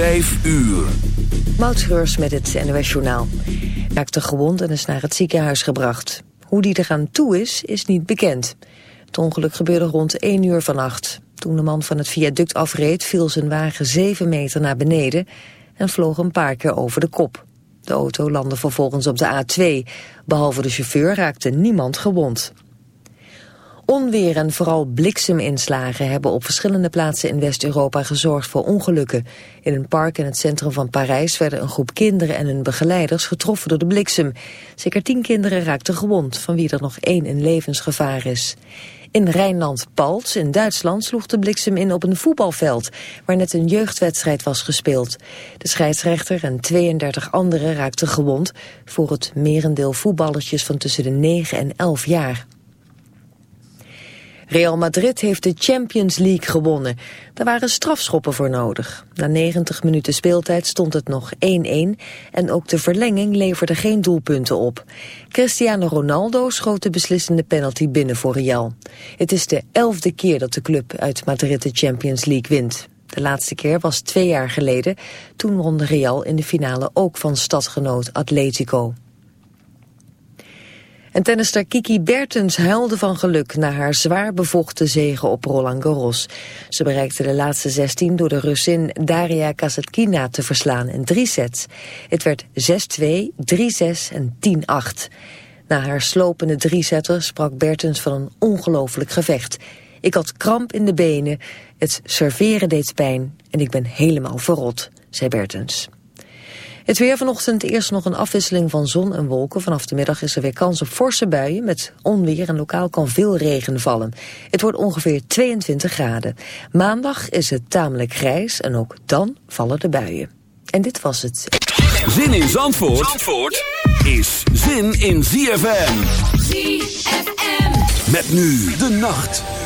5 uur. Moutschreurs met het NOS Journaal. Raakte gewond en is naar het ziekenhuis gebracht. Hoe die eraan toe is, is niet bekend. Het ongeluk gebeurde rond 1 uur vannacht. Toen de man van het viaduct afreed, viel zijn wagen 7 meter naar beneden... en vloog een paar keer over de kop. De auto landde vervolgens op de A2. Behalve de chauffeur raakte niemand gewond. Onweer en vooral blikseminslagen hebben op verschillende plaatsen in West-Europa gezorgd voor ongelukken. In een park in het centrum van Parijs werden een groep kinderen en hun begeleiders getroffen door de bliksem. Zeker tien kinderen raakten gewond, van wie er nog één in levensgevaar is. In Rijnland-Palts in Duitsland sloeg de bliksem in op een voetbalveld... waar net een jeugdwedstrijd was gespeeld. De scheidsrechter en 32 anderen raakten gewond... voor het merendeel voetballertjes van tussen de 9 en 11 jaar. Real Madrid heeft de Champions League gewonnen. Daar waren strafschoppen voor nodig. Na 90 minuten speeltijd stond het nog 1-1 en ook de verlenging leverde geen doelpunten op. Cristiano Ronaldo schoot de beslissende penalty binnen voor Real. Het is de elfde keer dat de club uit Madrid de Champions League wint. De laatste keer was twee jaar geleden. Toen won Real in de finale ook van stadgenoot Atletico. En tennister Kiki Bertens huilde van geluk na haar zwaar bevochten zegen op Roland Garros. Ze bereikte de laatste 16 door de Russin Daria Kasatkina te verslaan in drie sets. Het werd 6-2, 3-6 en 10-8. Na haar slopende drie-setter sprak Bertens van een ongelooflijk gevecht. Ik had kramp in de benen, het serveren deed pijn en ik ben helemaal verrot, zei Bertens. Het weer vanochtend eerst nog een afwisseling van zon en wolken. Vanaf de middag is er weer kans op forse buien met onweer en lokaal kan veel regen vallen. Het wordt ongeveer 22 graden. Maandag is het tamelijk grijs en ook dan vallen de buien. En dit was het. Zin in Zandvoort, Zandvoort is zin in ZFM. ZFM. Met nu de nacht.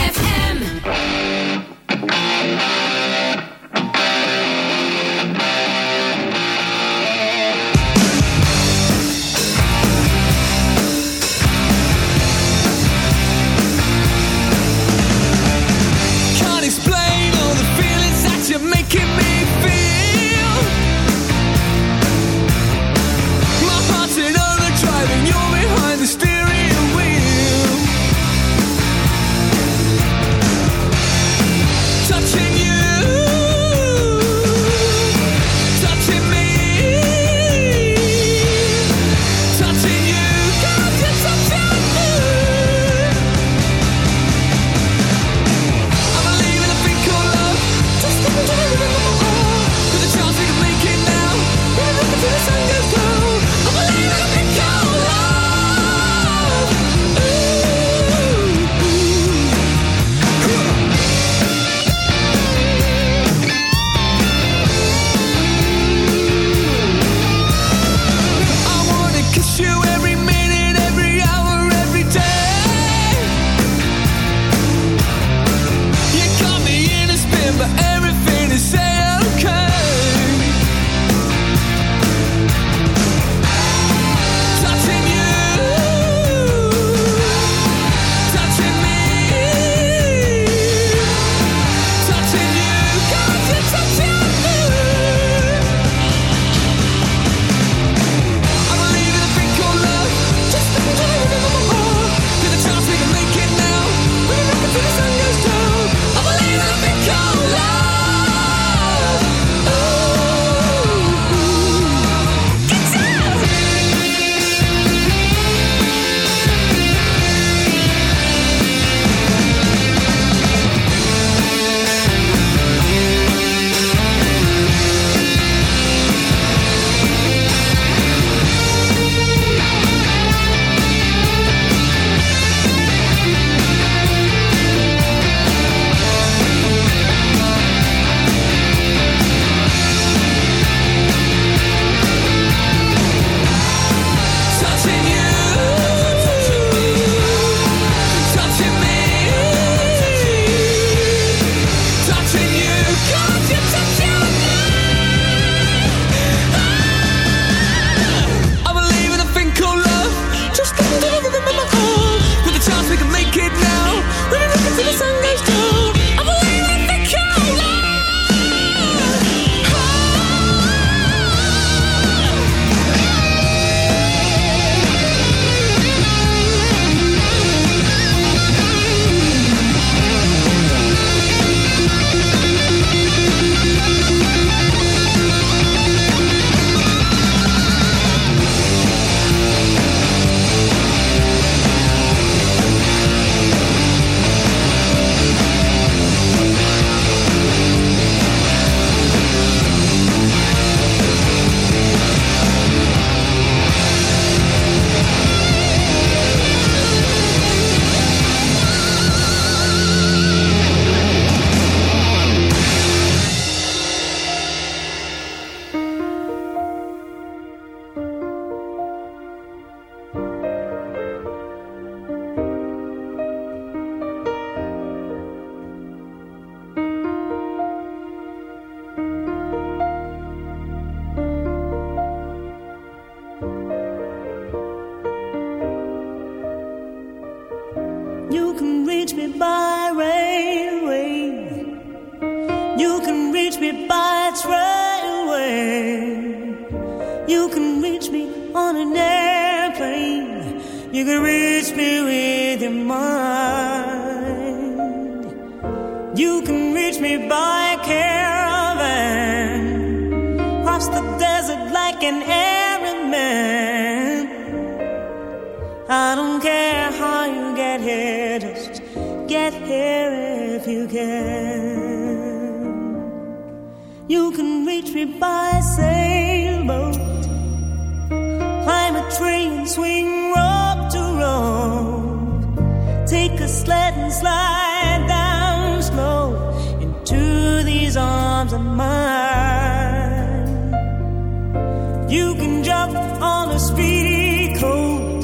on a speedy coat,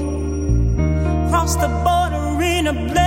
cross the border in a blaze.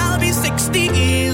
I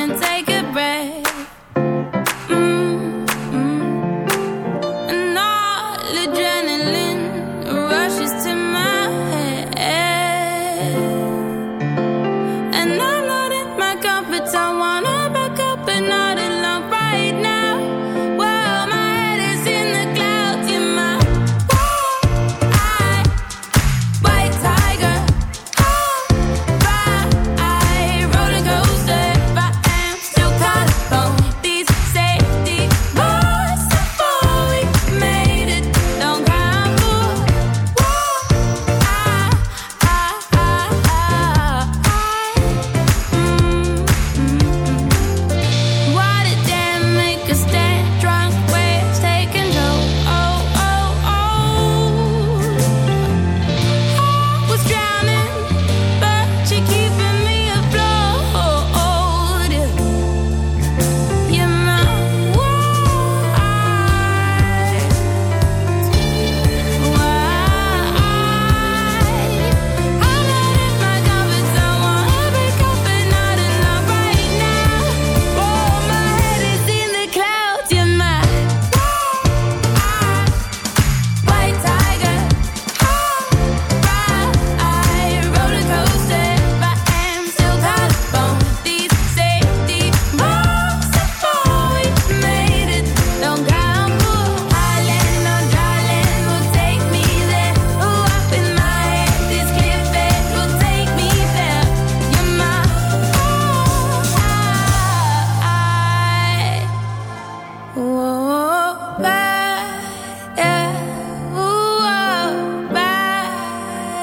and take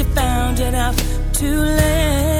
you found it out too late,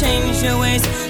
change your ways